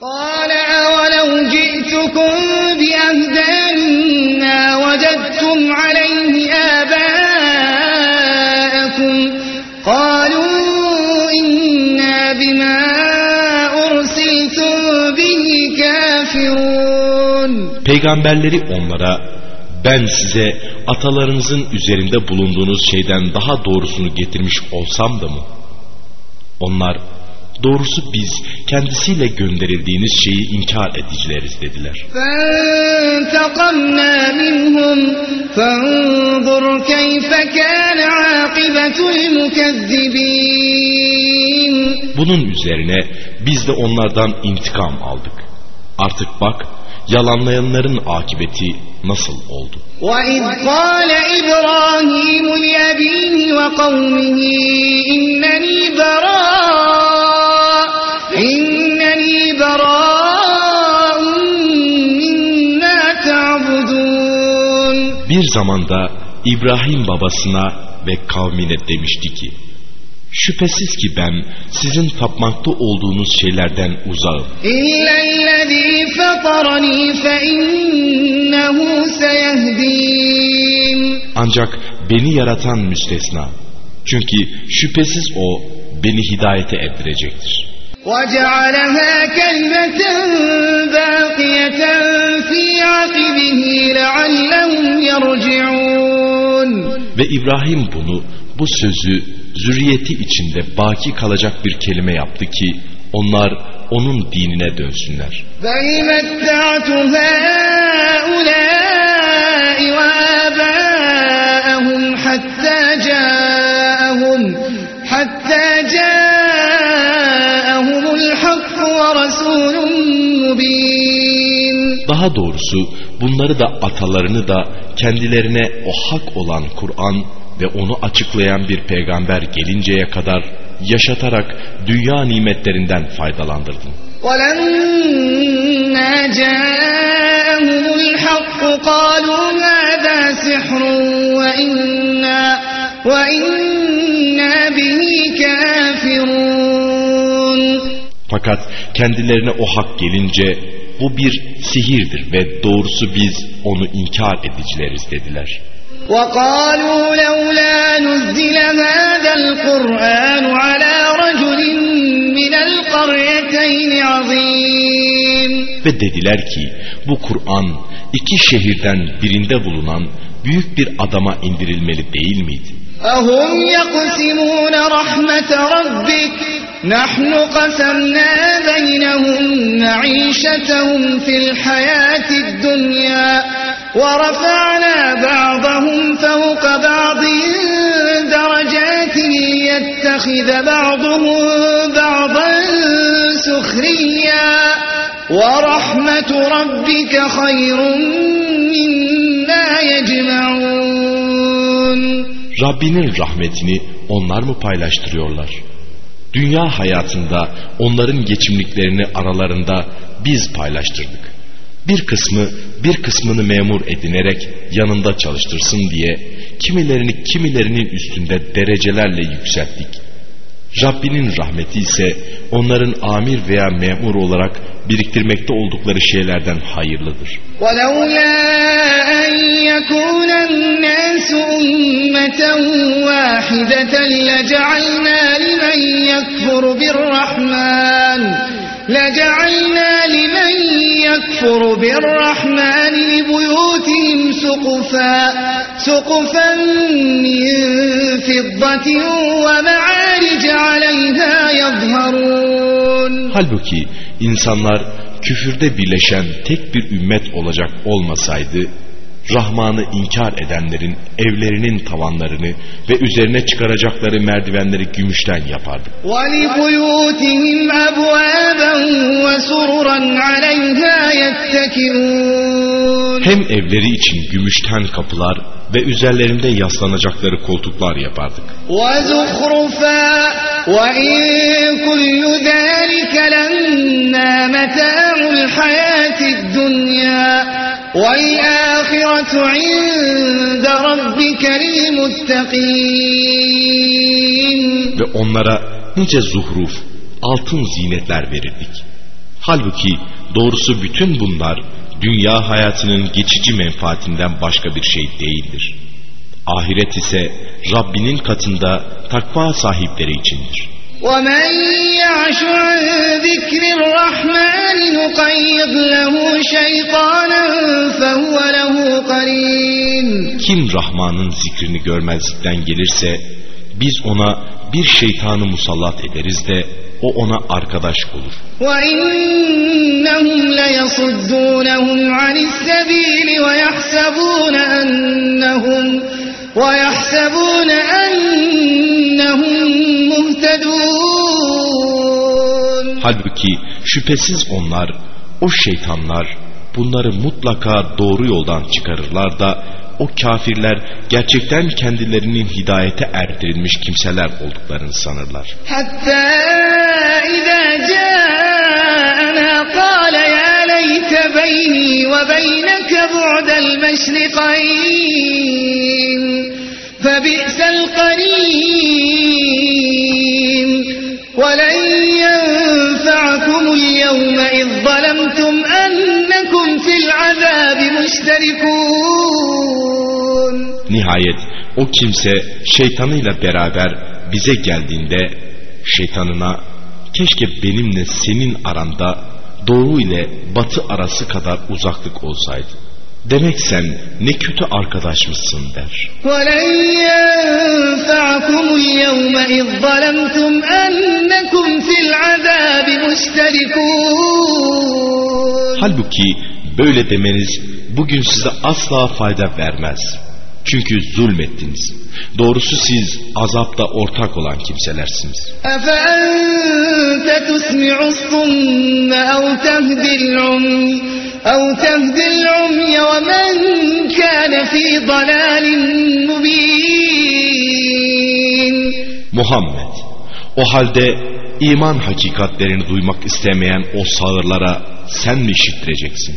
قال أولو جئتكم بأهدى مما وجدتم عليه آباءكم قالوا إنا بما أرسلتم به كافرون Peygamberleri onlara ben size atalarınızın üzerinde bulunduğunuz şeyden daha doğrusunu getirmiş olsam da mı? Onlar doğrusu biz kendisiyle gönderildiğiniz şeyi inkar edicileriz dediler. فانتقمنا منهم فانظر كيف كان عاقبة المكذبين Bunun üzerine biz de onlardan intikam aldık. Artık bak yalanlayanların akıbeti nasıl oldu? وإذ قال إبراهيم لأبيه وقومه إنني براء Bir zamanda İbrahim babasına ve kavmine demişti ki, Şüphesiz ki ben sizin tapmakta olduğunuz şeylerden uzağım. Ancak beni yaratan müstesna. Çünkü şüphesiz o beni hidayete erdirecektir. وجعلها كلمة باقية في عقبه لعلهم يرجعون Ve İbrahim bunu, bu sözü zürriyeti içinde baki kalacak bir kelime yaptı ki onlar onun dinine dönsünler. Daha doğrusu bunları da atalarını da kendilerine o hak olan Kur'an ve onu açıklayan bir peygamber gelinceye kadar yaşatarak dünya nimetlerinden faydalandırdın. ولما جاءهم الحق قالوا هذا سحر وإنا, وإنا به كافرون Fakat kendilerine o hak gelince bu bir sihirdir ve doğrusu biz onu inkar edicileriz dediler. وقالوا لولا نزل هذا القرآن على رجل من القريتين عظيم Ve dediler ki bu Kur'an iki şehirden birinde bulunan büyük bir adama indirilmeli değil miydi? أهم يقسمون رحمة ربك نحن قسمنا بينهم معيشتهم في الحياة الدنيا ورفعنا بعضهم فوق بعض درجات ليتخذ بعضهم بعضا سخريا ورحمة ربك خير مما يجمعون Rabbinin rahmetini onlar mı paylaştırıyorlar? Dünya hayatında onların geçimliklerini aralarında biz paylaştırdık. Bir kısmı bir kısmını memur edinerek yanında çalıştırsın diye kimilerini kimilerinin üstünde derecelerle yükselttik. Rabbinin rahmeti ise onların amir veya memur olarak biriktirmekte oldukları şeylerden hayırlıdır. ولولا أن يكون الناس أمة واحدة لجعلنا لمن يكفر بالرحمن لجعلنا لمن يكفر بالرحمن لبيوتهم سقفا سقفا من فضة ومعارج عليها يظهرون Halbuki insanlar küfürde birleşen tek bir ümmet olacak olmasaydı, Rahman'ı inkar edenlerin evlerinin tavanlarını ve üzerine çıkaracakları merdivenleri gümüşten yapardık. ولبيوتهم أبوابا وسررا عليها يتكئون Hem evleri için gümüşten kapılar ve üzerlerinde yaslanacakları koltuklar yapardık. وزخرفا وإن كل ذلك لما متاع الحياة الدنيا والآخرة عند ربك للمتقين Ve onlara nice zuhruf, altın zinetler verirdik. Halbuki doğrusu bütün bunlar dünya hayatının geçici menfaatinden başka bir şey değildir. Ahiret ise Rabbinin katında takva sahipleri içindir. وَمَنْ يَعْشُ عَنْ ذِكْرِ الرَّحْمَنِ نُقَيِّضْ لَهُ شَيْطَانًا فَهُوَ لَهُ قَرِينٌ Kim Rahman'ın zikrini görmezlikten gelirse biz ona bir şeytanı musallat ederiz de o ona arkadaş olur. وَإِنَّهُمْ لَيَصُدُّونَهُمْ عَنِ السَّبِيلِ وَيَحْسَبُونَ أَنَّهُمْ وَيَحْسَبُونَ أَنَّهُمْ Halbuki şüphesiz onlar, o şeytanlar bunları mutlaka doğru yoldan çıkarırlar da o kafirler gerçekten kendilerinin hidayete erdirilmiş kimseler olduklarını sanırlar. Hatta izâ câenâ kâle yâ leyte beyni ve beyneke bu'del meşrikayn febi'sel karîn ve len اليوم إذ ظلمتم أنكم في العذاب مشتركون Nihayet o kimse şeytanıyla beraber bize geldiğinde şeytanına keşke benimle senin aranda doğu ile batı arası kadar uzaklık olsaydı. Demek sen ne kötü arkadaşmışsın der. Halbuki böyle demeniz bugün size asla fayda vermez. Çünkü zulmettiniz. Doğrusu siz azapta ortak olan kimselersiniz. أفأنت تسمع الصم أو تهدي العمي أو تهدي العمي ومن كان في ضلال مبين Muhammed, o halde iman hakikatlerini duymak istemeyen o sağırlara sen mi işittireceksin?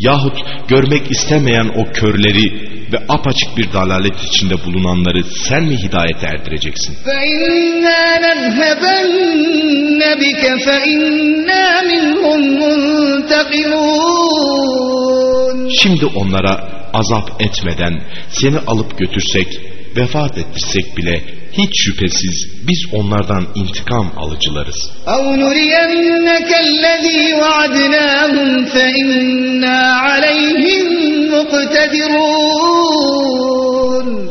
Yahut görmek istemeyen o körleri ve apaçık bir dalalet içinde bulunanları sen mi hidayete erdireceksin? Şimdi onlara azap etmeden seni alıp götürsek, vefat ettirsek bile hiç şüphesiz biz onlardan intikam alıcılarız. اَوْ نرينك الذي وعدناهم فإنا عليهم مقتدرون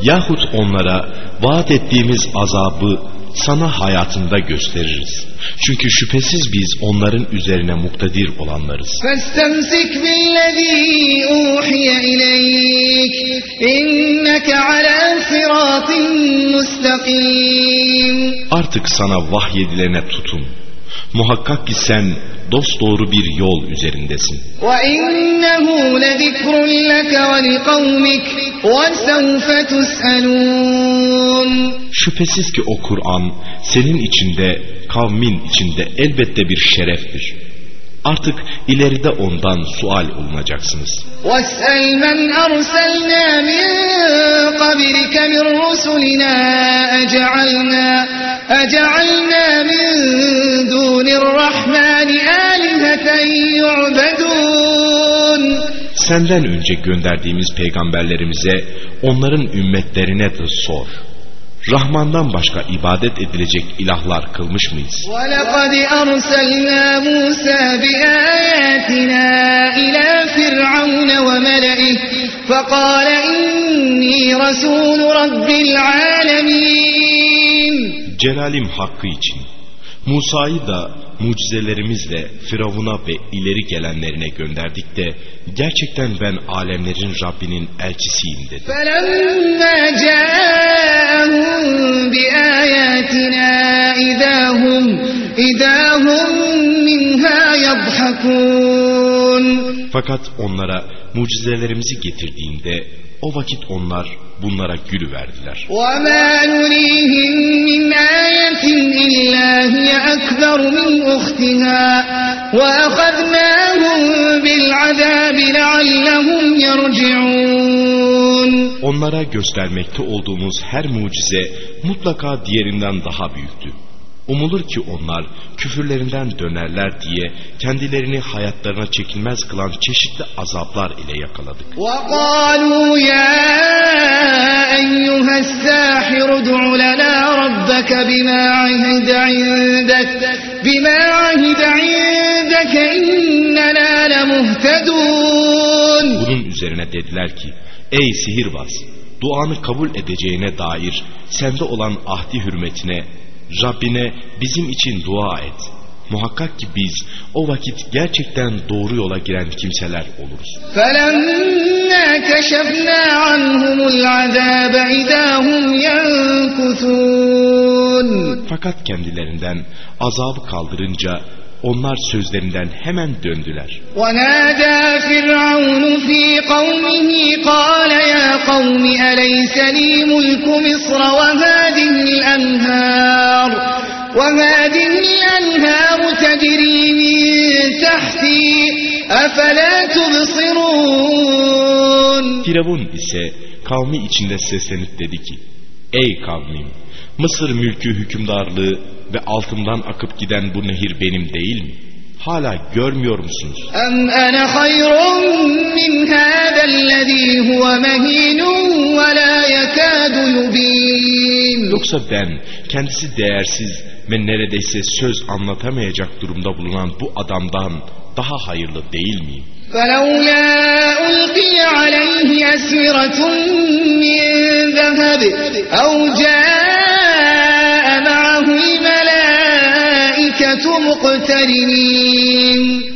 Yahut onlara vaat ettiğimiz azabı sana hayatında gösteririz. Çünkü şüphesiz biz onların üzerine muktedir olanlarız. فاستمسك بالذي أوحي إليك إنك على صراط مستقيم Artık sana vahyedilene tutun. Muhakkak ki sen dosdoğru bir yol üzerindesin. Şüphesiz ki o Kur'an senin içinde, kavmin içinde elbette bir şereftir. Artık ileride ondan sual olunacaksınız. واسأل من أرسلنا من قبلك من رسلنا أجعلنا أجعلنا من دون الرحمن آلهة يعبدون Senden önce gönderdiğimiz peygamberlerimize, onların ümmetlerine de sor. Rahmandan başka ibadet edilecek ilahlar kılmış mıyız? ولقد أرسلنا موسى بآياتنا إلى فرعون وملئه فقال إني رسول رب العالمين Celalim hakkı için Musa'yı da mucizelerimizle Firavun'a ve ileri gelenlerine gönderdik de gerçekten ben alemlerin Rabbinin elçisiyim dedi. Fakat onlara mucizelerimizi getirdiğinde o vakit onlar bunlara gülüverdiler. وما نريهم من آية إلا هي أكبر من أختها وأخذناهم بالعذاب لعلهم يرجعون Onlara göstermekte olduğumuz her mucize mutlaka diğerinden daha büyüktü. Umulur ki onlar küfürlerinden dönerler diye kendilerini hayatlarına çekilmez kılan çeşitli azaplar ile yakaladık. وقالوا يا أيها الساحر ادع لنا ربك بما عهد عندك بما عهد عندك إننا لمهتدون Bunun üzerine dediler ki ey sihirbaz duanı kabul edeceğine dair sende olan ahdi hürmetine Rabbine bizim için dua et. Muhakkak ki biz o vakit gerçekten doğru yola giren kimseler oluruz. فلما كشفنا عنهم العذاب إذا هم ينكثون Fakat kendilerinden azabı kaldırınca onlar sözlerinden hemen döndüler. ونادى فرعون في قومه قال يا قوم أليس لي ملك مصر وهذه الأنهار وهذه الأنهار تجري من تحتي أفلا تبصرون Firavun ise kavmi içinde seslenip dedi ki Ey kavmim Mısır mülkü hükümdarlığı ve altımdan akıp giden bu nehir benim değil mi? Hala görmüyor musunuz? أم أنا خير من هذا الذي هو مهين ولا يكاد يبين Yoksa ben kendisi değersiz ve neredeyse söz anlatamayacak durumda bulunan bu adamdan daha hayırlı değil miyim? فلولا ألقي عليه أسورة من ذهب أو جاء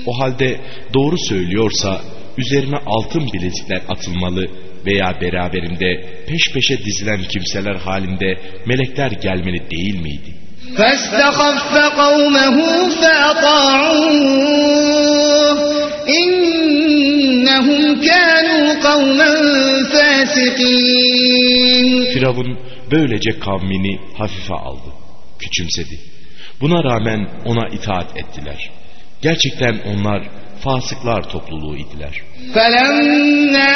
O halde doğru söylüyorsa üzerine altın bilezikler atılmalı veya beraberinde peş peşe dizilen kimseler halinde melekler gelmeli değil miydi? فاستخف قومه فأطاعوه إنهم كانوا قوما فاسقين Firavun böylece kavmini hafife aldı, küçümsedi. Buna rağmen ona itaat ettiler. Gerçekten onlar fasıklar topluluğu idiler. فلما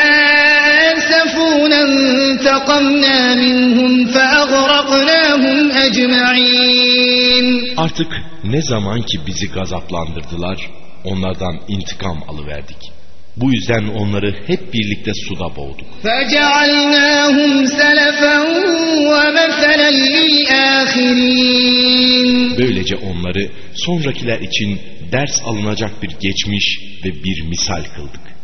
آسفونا انتقمنا منهم فأغرقناهم أجمعين Artık ne zaman ki bizi gazaplandırdılar, onlardan intikam alıverdik. Bu yüzden onları hep birlikte suda boğduk. Böylece onları sonrakiler için ders alınacak bir geçmiş ve bir misal kıldık.